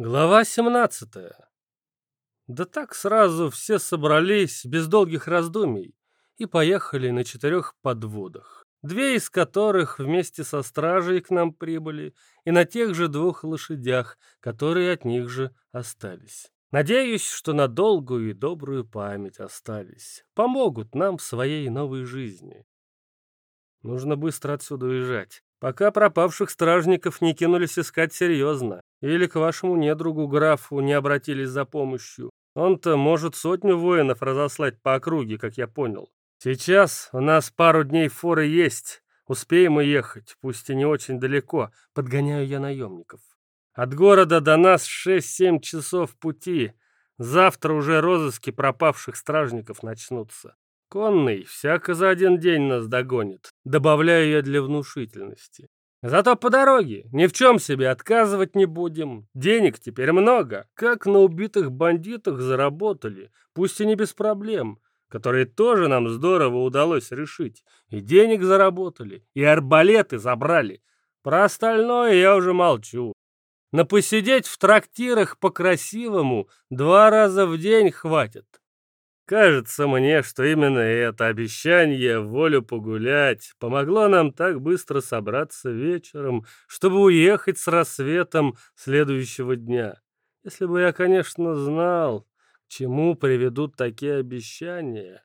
Глава 17. Да так сразу все собрались без долгих раздумий и поехали на четырех подводах, две из которых вместе со стражей к нам прибыли и на тех же двух лошадях, которые от них же остались. Надеюсь, что на долгую и добрую память остались, помогут нам в своей новой жизни. Нужно быстро отсюда уезжать, пока пропавших стражников не кинулись искать серьезно. Или к вашему недругу графу не обратились за помощью. Он-то может сотню воинов разослать по округе, как я понял. Сейчас у нас пару дней форы есть. Успеем мы ехать, пусть и не очень далеко. Подгоняю я наемников. От города до нас 6-7 часов пути. Завтра уже розыски пропавших стражников начнутся. Конный всяко за один день нас догонит. Добавляю я для внушительности. Зато по дороге ни в чем себе отказывать не будем. Денег теперь много. Как на убитых бандитах заработали, пусть и не без проблем, которые тоже нам здорово удалось решить. И денег заработали, и арбалеты забрали. Про остальное я уже молчу. На посидеть в трактирах по-красивому два раза в день хватит. Кажется мне, что именно это обещание волю погулять помогло нам так быстро собраться вечером, чтобы уехать с рассветом следующего дня. Если бы я, конечно, знал, к чему приведут такие обещания.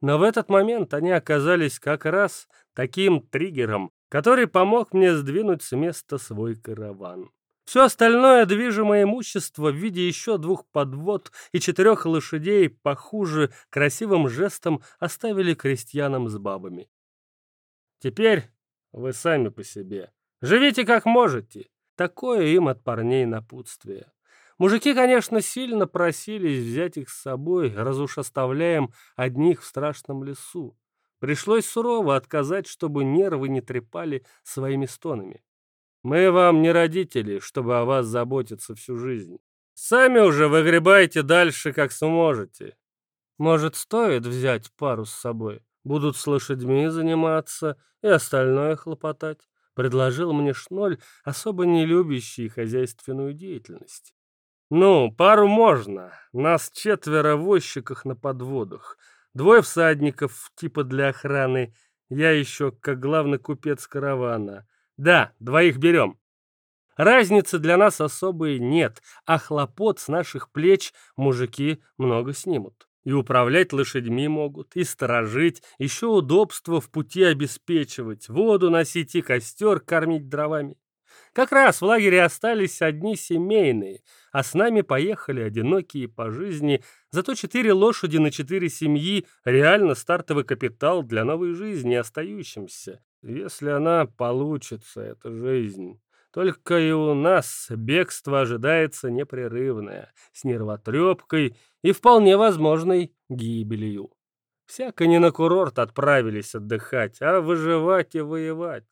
Но в этот момент они оказались как раз таким триггером, который помог мне сдвинуть с места свой караван. Все остальное движимое имущество в виде еще двух подвод и четырех лошадей похуже красивым жестом оставили крестьянам с бабами. Теперь вы сами по себе. Живите как можете. Такое им от парней напутствие. Мужики, конечно, сильно просились взять их с собой, раз уж оставляем одних в страшном лесу. Пришлось сурово отказать, чтобы нервы не трепали своими стонами. Мы вам не родители, чтобы о вас заботиться всю жизнь. Сами уже выгребайте дальше, как сможете. Может, стоит взять пару с собой? Будут с лошадьми заниматься и остальное хлопотать. Предложил мне Шноль, особо не любящий хозяйственную деятельность. Ну, пару можно. Нас четверо в возчиках на подводах. Двое всадников, типа для охраны. Я еще как главный купец каравана. Да, двоих берем. Разницы для нас особой нет, а хлопот с наших плеч мужики много снимут. И управлять лошадьми могут, и сторожить, еще удобство в пути обеспечивать, воду носить и костер кормить дровами. Как раз в лагере остались одни семейные, а с нами поехали одинокие по жизни, зато четыре лошади на четыре семьи — реально стартовый капитал для новой жизни остающимся. Если она получится, эта жизнь. Только и у нас бегство ожидается непрерывное, с нервотрепкой и вполне возможной гибелью. Всяко не на курорт отправились отдыхать, а выживать и воевать.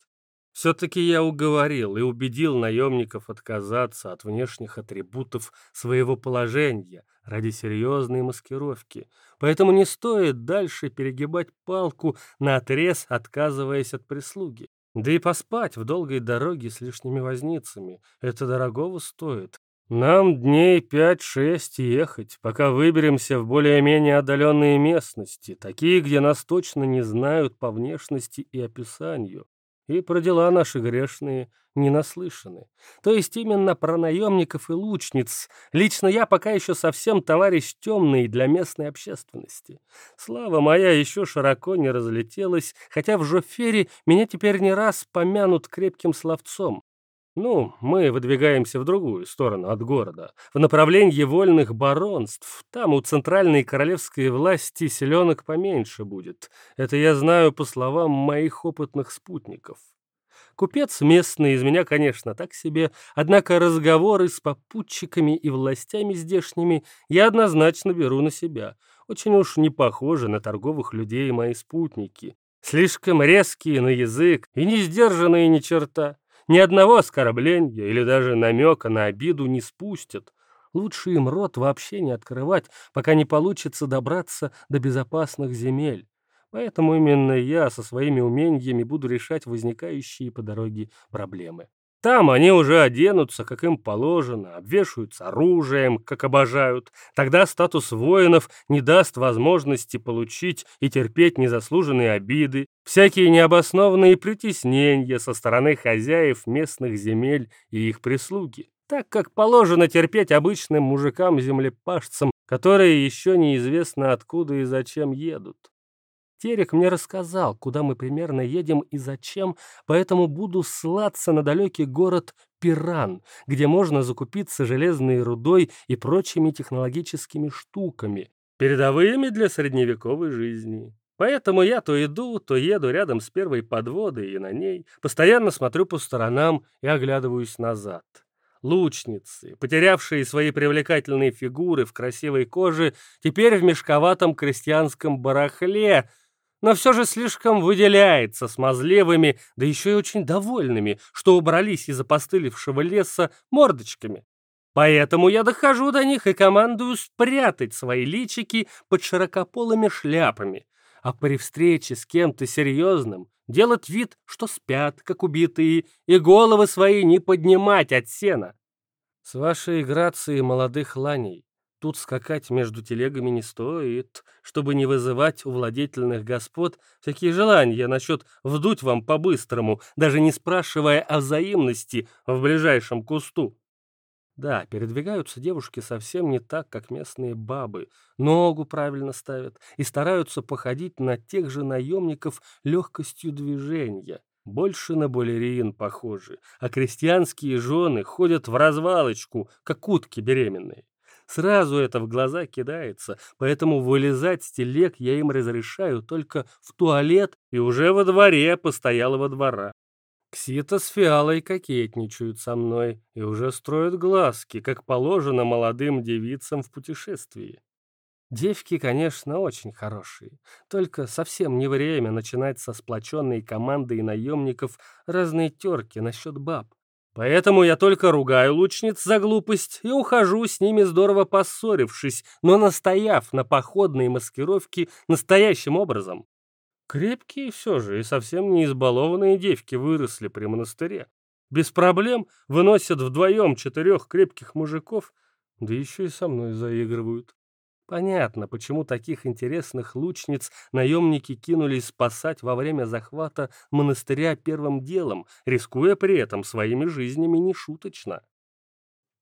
Все-таки я уговорил и убедил наемников отказаться от внешних атрибутов своего положения ради серьезной маскировки, поэтому не стоит дальше перегибать палку на отрез, отказываясь от прислуги. Да и поспать в долгой дороге с лишними возницами — это дорогого стоит. Нам дней пять-шесть ехать, пока выберемся в более-менее отдаленные местности, такие, где нас точно не знают по внешности и описанию и про дела наши грешные не наслышаны. То есть именно про наемников и лучниц. Лично я пока еще совсем товарищ темный для местной общественности. Слава моя еще широко не разлетелась, хотя в Жофере меня теперь не раз помянут крепким словцом. Ну, мы выдвигаемся в другую сторону от города, в направлении вольных баронств. Там у центральной королевской власти селенок поменьше будет. Это я знаю по словам моих опытных спутников. Купец местный из меня, конечно, так себе, однако разговоры с попутчиками и властями здешними я однозначно беру на себя. Очень уж не похожи на торговых людей мои спутники. Слишком резкие на язык и не сдержанные ни черта. Ни одного оскорбления или даже намека на обиду не спустят. Лучше им рот вообще не открывать, пока не получится добраться до безопасных земель. Поэтому именно я со своими умениями буду решать возникающие по дороге проблемы. Там они уже оденутся, как им положено, обвешаются оружием, как обожают. Тогда статус воинов не даст возможности получить и терпеть незаслуженные обиды, всякие необоснованные притеснения со стороны хозяев местных земель и их прислуги. Так как положено терпеть обычным мужикам-землепашцам, которые еще неизвестно откуда и зачем едут. Терек мне рассказал, куда мы примерно едем и зачем, поэтому буду ссылаться на далекий город Пиран, где можно закупиться железной рудой и прочими технологическими штуками, передовыми для средневековой жизни. Поэтому я то иду, то еду рядом с первой подводой и на ней, постоянно смотрю по сторонам и оглядываюсь назад. Лучницы, потерявшие свои привлекательные фигуры в красивой коже, теперь в мешковатом крестьянском барахле — но все же слишком выделяется смазливыми, да еще и очень довольными, что убрались из опостылевшего леса мордочками. Поэтому я дохожу до них и командую спрятать свои личики под широкополыми шляпами, а при встрече с кем-то серьезным делать вид, что спят, как убитые, и головы свои не поднимать от сена. С вашей грацией молодых ланей Тут скакать между телегами не стоит, чтобы не вызывать у владетельных господ всякие желания насчет вдуть вам по-быстрому, даже не спрашивая о взаимности в ближайшем кусту. Да, передвигаются девушки совсем не так, как местные бабы. Ногу правильно ставят и стараются походить на тех же наемников легкостью движения. Больше на балерин похожи, а крестьянские жены ходят в развалочку, как утки беременные. Сразу это в глаза кидается, поэтому вылезать с телег я им разрешаю только в туалет и уже во дворе постоялого двора. Ксита с Фиалой кокетничают со мной и уже строят глазки, как положено молодым девицам в путешествии. Девки, конечно, очень хорошие, только совсем не время начинать со сплоченной командой наемников разные терки насчет баб. Поэтому я только ругаю лучниц за глупость и ухожу с ними здорово поссорившись, но настояв на походной маскировке настоящим образом. Крепкие все же и совсем не избалованные девки выросли при монастыре. Без проблем выносят вдвоем четырех крепких мужиков, да еще и со мной заигрывают. Понятно, почему таких интересных лучниц наемники кинулись спасать во время захвата монастыря первым делом, рискуя при этом своими жизнями нешуточно.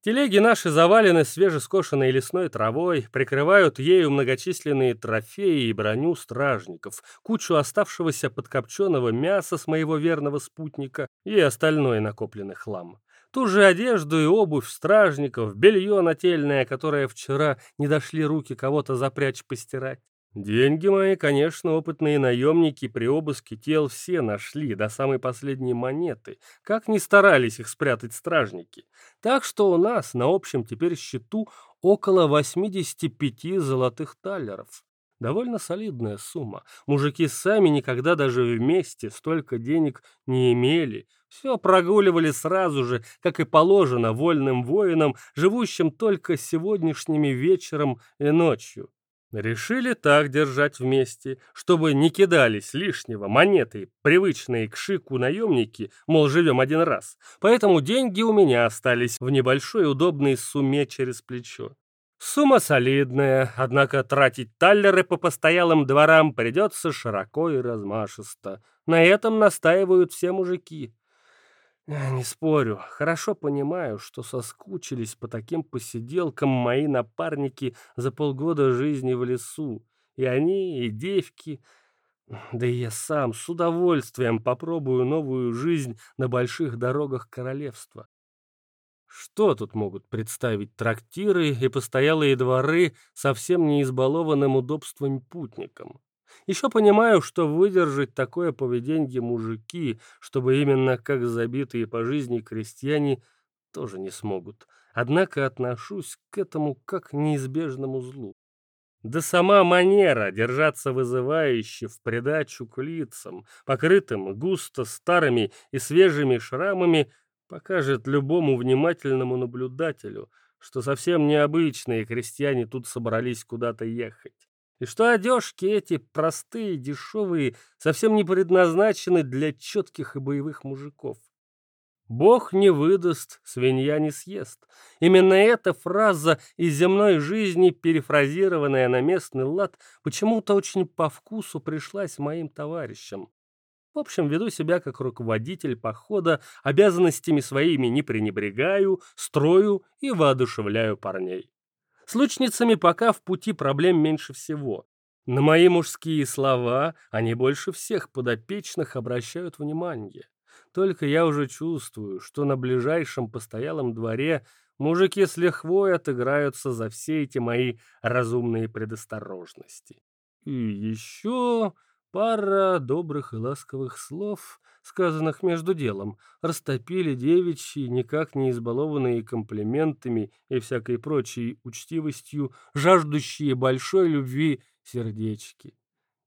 Телеги наши завалены свежескошенной лесной травой, прикрывают ею многочисленные трофеи и броню стражников, кучу оставшегося подкопченного мяса с моего верного спутника и остальной накопленный хлам ту же одежду и обувь стражников, белье нательное, которое вчера не дошли руки кого-то запрячь постирать. Деньги мои, конечно, опытные наемники при обыске тел все нашли до самой последней монеты, как ни старались их спрятать стражники. Так что у нас на общем теперь счету около 85 золотых талеров. Довольно солидная сумма. Мужики сами никогда даже вместе столько денег не имели. Все прогуливали сразу же, как и положено вольным воинам, живущим только сегодняшними вечером и ночью. Решили так держать вместе, чтобы не кидались лишнего монеты, привычные к шику наемники, мол, живем один раз. Поэтому деньги у меня остались в небольшой удобной сумме через плечо. Сумма солидная, однако тратить таллеры по постоялым дворам придется широко и размашисто. На этом настаивают все мужики. Не спорю, хорошо понимаю, что соскучились по таким посиделкам мои напарники за полгода жизни в лесу. И они, и девки, да и я сам с удовольствием попробую новую жизнь на больших дорогах королевства. Что тут могут представить трактиры и постоялые дворы совсем не избалованным удобствами путникам? Еще понимаю, что выдержать такое поведение мужики, чтобы именно как забитые по жизни крестьяне, тоже не смогут. Однако отношусь к этому как к неизбежному злу. Да сама манера держаться вызывающе в придачу к лицам, покрытым густо старыми и свежими шрамами, покажет любому внимательному наблюдателю, что совсем необычные крестьяне тут собрались куда-то ехать. И что одежки эти простые, дешевые, совсем не предназначены для четких и боевых мужиков. Бог не выдаст, свинья не съест. Именно эта фраза из земной жизни, перефразированная на местный лад, почему-то очень по вкусу пришлась моим товарищам. В общем, веду себя как руководитель похода, обязанностями своими не пренебрегаю, строю и воодушевляю парней. С лучницами пока в пути проблем меньше всего. На мои мужские слова они больше всех подопечных обращают внимание. Только я уже чувствую, что на ближайшем постоялом дворе мужики с лихвой отыграются за все эти мои разумные предосторожности. И еще пара добрых и ласковых слов, сказанных между делом, растопили девичьи, никак не избалованные комплиментами и всякой прочей учтивостью, жаждущие большой любви сердечки.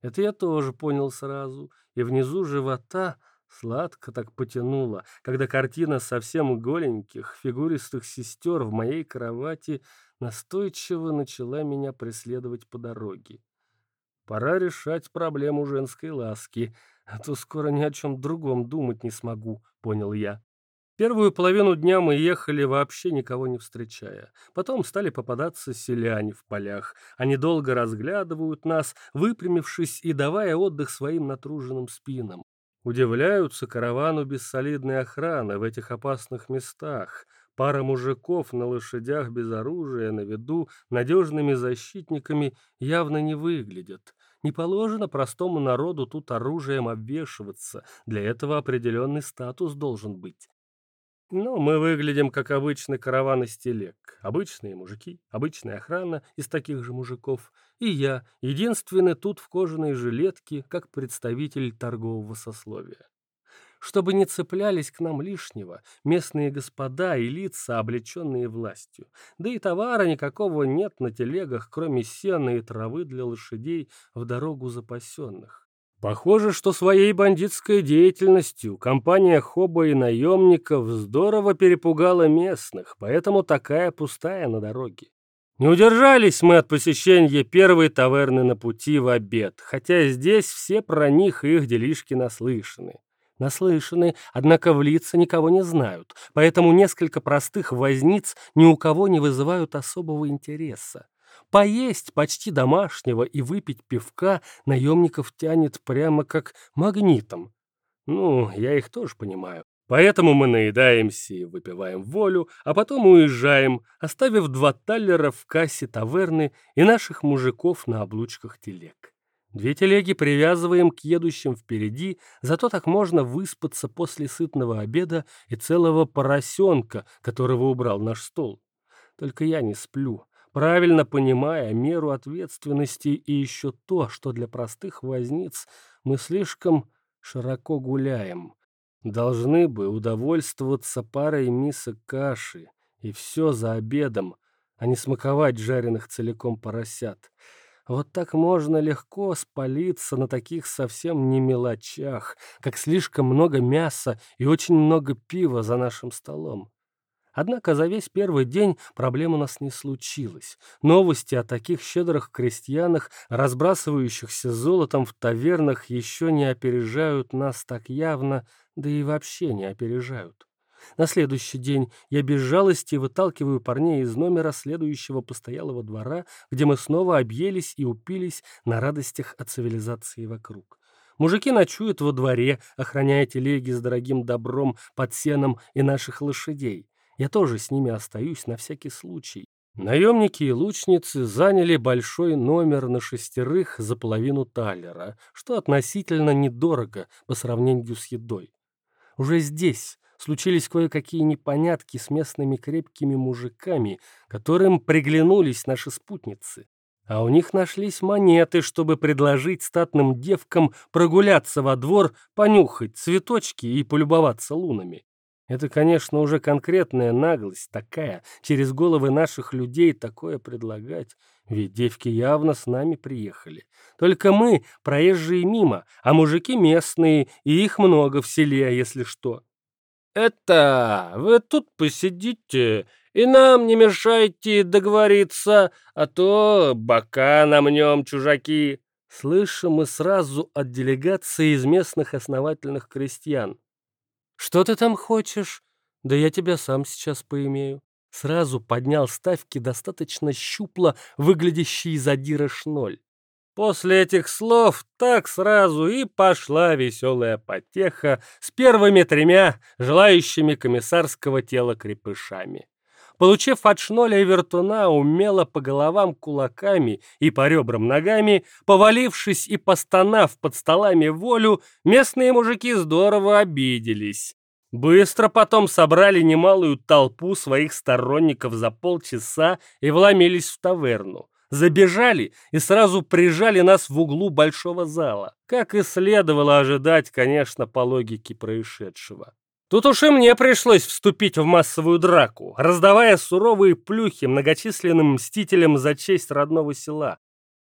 Это я тоже понял сразу, и внизу живота — Сладко так потянуло, когда картина совсем голеньких, фигуристых сестер в моей кровати настойчиво начала меня преследовать по дороге. Пора решать проблему женской ласки, а то скоро ни о чем другом думать не смогу, понял я. Первую половину дня мы ехали, вообще никого не встречая. Потом стали попадаться селяне в полях. Они долго разглядывают нас, выпрямившись и давая отдых своим натруженным спинам. Удивляются каравану без солидной охраны в этих опасных местах. Пара мужиков на лошадях без оружия на виду надежными защитниками явно не выглядят. Не положено простому народу тут оружием обвешиваться. Для этого определенный статус должен быть. Но мы выглядим как обычный караван из телег. Обычные мужики, обычная охрана из таких же мужиков. И я, единственный тут в кожаной жилетке, как представитель торгового сословия. Чтобы не цеплялись к нам лишнего местные господа и лица, облеченные властью. Да и товара никакого нет на телегах, кроме сена и травы для лошадей в дорогу запасенных. Похоже, что своей бандитской деятельностью компания Хоба и наемников здорово перепугала местных, поэтому такая пустая на дороге. Не удержались мы от посещения первой таверны на пути в обед, хотя здесь все про них и их делишки наслышаны. Наслышаны, однако в лица никого не знают, поэтому несколько простых возниц ни у кого не вызывают особого интереса. Поесть почти домашнего и выпить пивка наемников тянет прямо как магнитом. Ну, я их тоже понимаю. Поэтому мы наедаемся и выпиваем волю, а потом уезжаем, оставив два таллера в кассе таверны и наших мужиков на облучках телег. Две телеги привязываем к едущим впереди, зато так можно выспаться после сытного обеда и целого поросенка, которого убрал наш стол. Только я не сплю, правильно понимая меру ответственности и еще то, что для простых возниц мы слишком широко гуляем. Должны бы удовольствоваться парой мисок каши, и все за обедом, а не смаковать жареных целиком поросят. Вот так можно легко спалиться на таких совсем не мелочах, как слишком много мяса и очень много пива за нашим столом. Однако за весь первый день проблем у нас не случилось. Новости о таких щедрых крестьянах, разбрасывающихся золотом в тавернах, еще не опережают нас так явно, да и вообще не опережают. На следующий день я без жалости выталкиваю парней из номера следующего постоялого двора, где мы снова объелись и упились на радостях от цивилизации вокруг. Мужики ночуют во дворе, охраняя телеги с дорогим добром под сеном и наших лошадей. Я тоже с ними остаюсь на всякий случай. Наемники и лучницы заняли большой номер на шестерых за половину талера, что относительно недорого по сравнению с едой. Уже здесь случились кое-какие непонятки с местными крепкими мужиками, которым приглянулись наши спутницы. А у них нашлись монеты, чтобы предложить статным девкам прогуляться во двор, понюхать цветочки и полюбоваться лунами. Это, конечно, уже конкретная наглость такая, через головы наших людей такое предлагать, ведь девки явно с нами приехали. Только мы, проезжие мимо, а мужики местные, и их много в селе, если что. «Это, вы тут посидите и нам не мешайте договориться, а то бока намнем, чужаки!» Слышим мы сразу от делегации из местных основательных крестьян. «Что ты там хочешь?» Да я тебя сам сейчас поимею. Сразу поднял ставки достаточно щупло выглядящий задира шноль. После этих слов так сразу и пошла веселая потеха с первыми тремя желающими комиссарского тела крепышами. Получив от шноля и вертуна умело по головам кулаками и по ребрам ногами, повалившись и постонав под столами волю, местные мужики здорово обиделись. Быстро потом собрали немалую толпу своих сторонников за полчаса и вломились в таверну. Забежали и сразу прижали нас в углу большого зала. Как и следовало ожидать, конечно, по логике происшедшего. Тут уж и мне пришлось вступить в массовую драку, раздавая суровые плюхи многочисленным мстителям за честь родного села.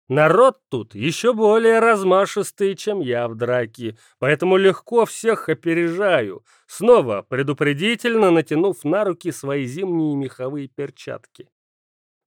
Народ тут еще более размашистый, чем я в драке, поэтому легко всех опережаю, снова предупредительно натянув на руки свои зимние меховые перчатки.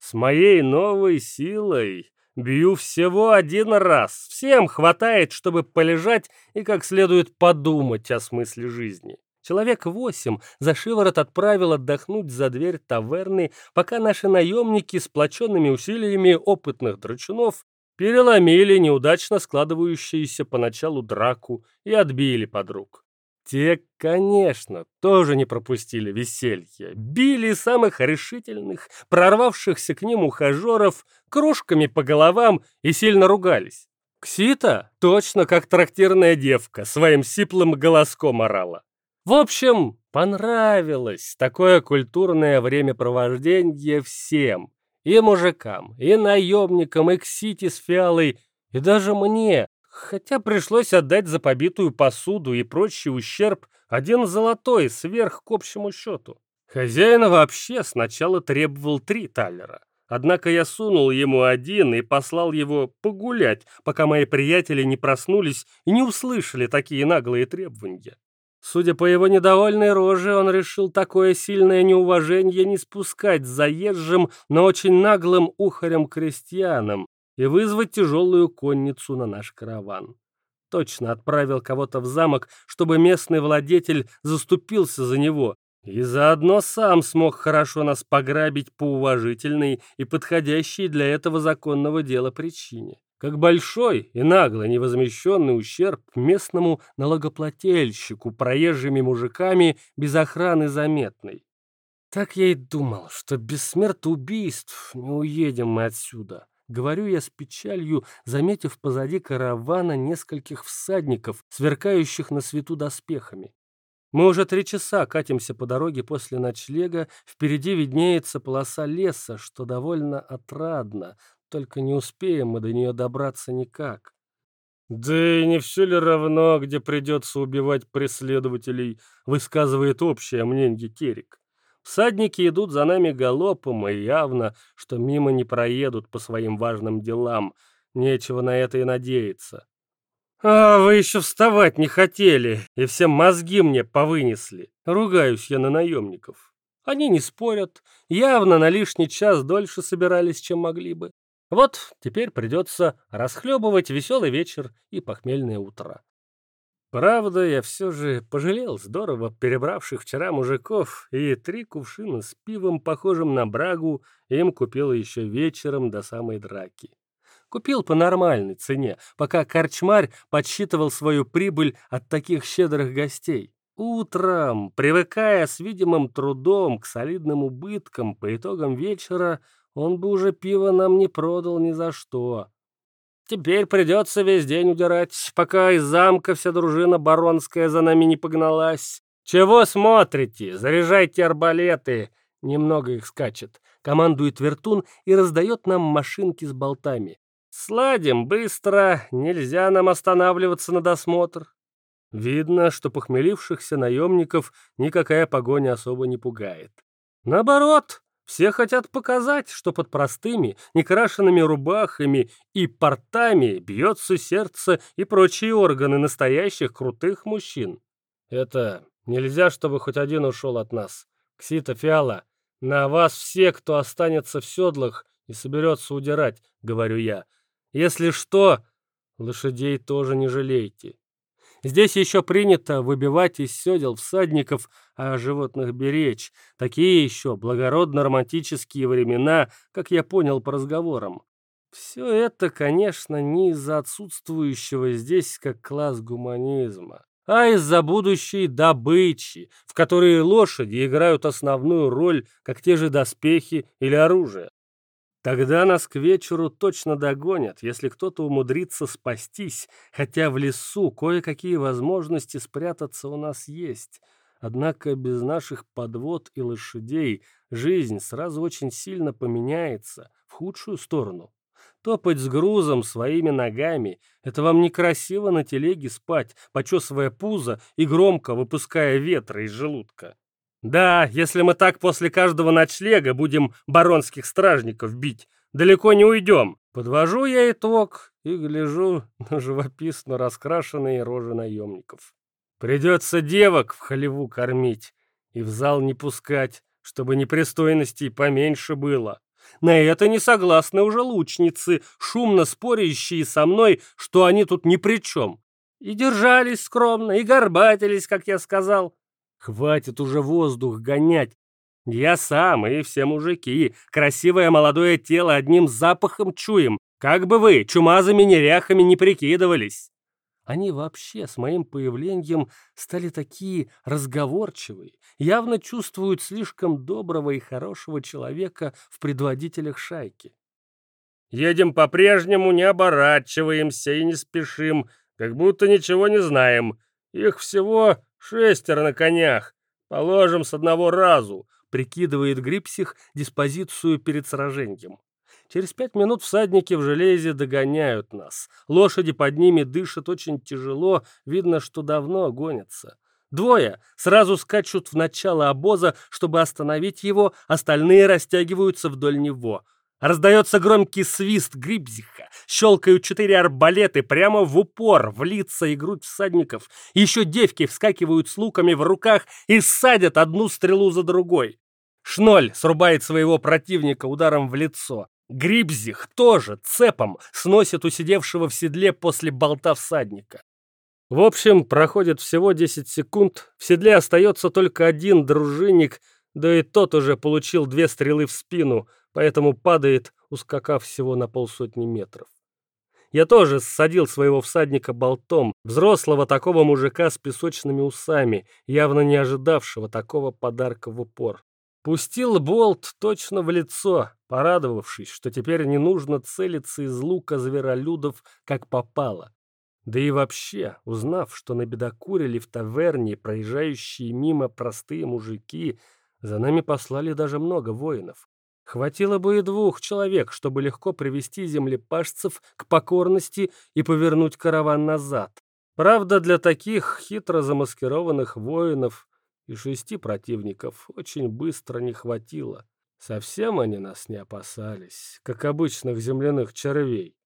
С моей новой силой бью всего один раз, всем хватает, чтобы полежать и как следует подумать о смысле жизни. Человек восемь за шиворот отправил отдохнуть за дверь таверны, пока наши наемники с сплоченными усилиями опытных драчунов переломили неудачно складывающуюся поначалу драку и отбили подруг. Те, конечно, тоже не пропустили веселье. Били самых решительных, прорвавшихся к ним ухажеров, кружками по головам и сильно ругались. Ксита точно как трактирная девка своим сиплым голоском орала. В общем, понравилось такое культурное времяпровождение всем. И мужикам, и наемникам, и Ксити с фиалой, и даже мне, хотя пришлось отдать за побитую посуду и прочий ущерб один золотой сверх к общему счету. Хозяин вообще сначала требовал три талера. Однако я сунул ему один и послал его погулять, пока мои приятели не проснулись и не услышали такие наглые требования. Судя по его недовольной роже, он решил такое сильное неуважение не спускать заезжим, но очень наглым ухарем-крестьянам и вызвать тяжелую конницу на наш караван. Точно отправил кого-то в замок, чтобы местный владетель заступился за него, и заодно сам смог хорошо нас пограбить по уважительной и подходящей для этого законного дела причине как большой и нагло невозмещенный ущерб местному налогоплательщику проезжими мужиками без охраны заметный. Так я и думал, что без смертоубийств не уедем мы отсюда. Говорю я с печалью, заметив позади каравана нескольких всадников, сверкающих на свету доспехами. Мы уже три часа катимся по дороге после ночлега, впереди виднеется полоса леса, что довольно отрадно, только не успеем мы до нее добраться никак. «Да и не все ли равно, где придется убивать преследователей?» высказывает общее мнение Терек. Всадники идут за нами галопом, и явно, что мимо не проедут по своим важным делам. Нечего на это и надеяться. «А, вы еще вставать не хотели, и все мозги мне повынесли!» Ругаюсь я на наемников. Они не спорят, явно на лишний час дольше собирались, чем могли бы. Вот теперь придется расхлебывать веселый вечер и похмельное утро. Правда, я все же пожалел здорово перебравших вчера мужиков, и три кувшина с пивом, похожим на брагу, им купил еще вечером до самой драки. Купил по нормальной цене, пока корчмарь подсчитывал свою прибыль от таких щедрых гостей. Утром, привыкая с видимым трудом к солидным убыткам по итогам вечера, он бы уже пиво нам не продал ни за что. Теперь придется весь день удирать, пока из замка вся дружина баронская за нами не погналась. Чего смотрите? Заряжайте арбалеты. Немного их скачет. Командует вертун и раздает нам машинки с болтами. Сладим быстро, нельзя нам останавливаться на досмотр. Видно, что похмелившихся наемников никакая погоня особо не пугает. Наоборот, все хотят показать, что под простыми, некрашенными рубахами и портами бьется сердце и прочие органы настоящих крутых мужчин. Это нельзя, чтобы хоть один ушел от нас. Ксита, Фиала, на вас все, кто останется в седлах и соберется удирать, говорю я. Если что, лошадей тоже не жалейте. Здесь еще принято выбивать из седел всадников, а животных беречь. Такие еще благородно-романтические времена, как я понял по разговорам. Все это, конечно, не из-за отсутствующего здесь как класс гуманизма, а из-за будущей добычи, в которой лошади играют основную роль, как те же доспехи или оружие. Тогда нас к вечеру точно догонят, если кто-то умудрится спастись, хотя в лесу кое-какие возможности спрятаться у нас есть. Однако без наших подвод и лошадей жизнь сразу очень сильно поменяется в худшую сторону. Топать с грузом своими ногами — это вам некрасиво на телеге спать, почесывая пузо и громко выпуская ветра из желудка. Да, если мы так после каждого ночлега будем баронских стражников бить, далеко не уйдем. Подвожу я итог и гляжу на живописно раскрашенные рожи наемников. Придется девок в халеву кормить и в зал не пускать, чтобы непристойностей поменьше было. На это не согласны уже лучницы, шумно спорящие со мной, что они тут ни при чем. И держались скромно, и горбатились, как я сказал. Хватит уже воздух гонять. Я сам и все мужики, красивое молодое тело одним запахом чуем, как бы вы чумазыми неряхами не прикидывались. Они вообще с моим появлением стали такие разговорчивые, явно чувствуют слишком доброго и хорошего человека в предводителях шайки. Едем по-прежнему, не оборачиваемся и не спешим, как будто ничего не знаем. Их всего Шестеро на конях. Положим с одного разу, прикидывает Грипсих диспозицию перед сражением. Через пять минут всадники в железе догоняют нас. Лошади под ними дышат очень тяжело, видно, что давно гонятся. Двое сразу скачут в начало обоза, чтобы остановить его, остальные растягиваются вдоль него. Раздается громкий свист Грибзиха, щелкают четыре арбалеты прямо в упор, в лица и грудь всадников. Еще девки вскакивают с луками в руках и садят одну стрелу за другой. Шноль срубает своего противника ударом в лицо. Грибзих тоже цепом сносит усидевшего в седле после болта всадника. В общем, проходит всего 10 секунд, в седле остается только один дружинник, да и тот уже получил две стрелы в спину — поэтому падает, ускакав всего на полсотни метров. Я тоже ссадил своего всадника болтом, взрослого такого мужика с песочными усами, явно не ожидавшего такого подарка в упор. Пустил болт точно в лицо, порадовавшись, что теперь не нужно целиться из лука зверолюдов, как попало. Да и вообще, узнав, что на бедокурили в таверне проезжающие мимо простые мужики, за нами послали даже много воинов. Хватило бы и двух человек, чтобы легко привести землепашцев к покорности и повернуть караван назад. Правда, для таких хитро замаскированных воинов и шести противников очень быстро не хватило. Совсем они нас не опасались, как обычных земляных червей.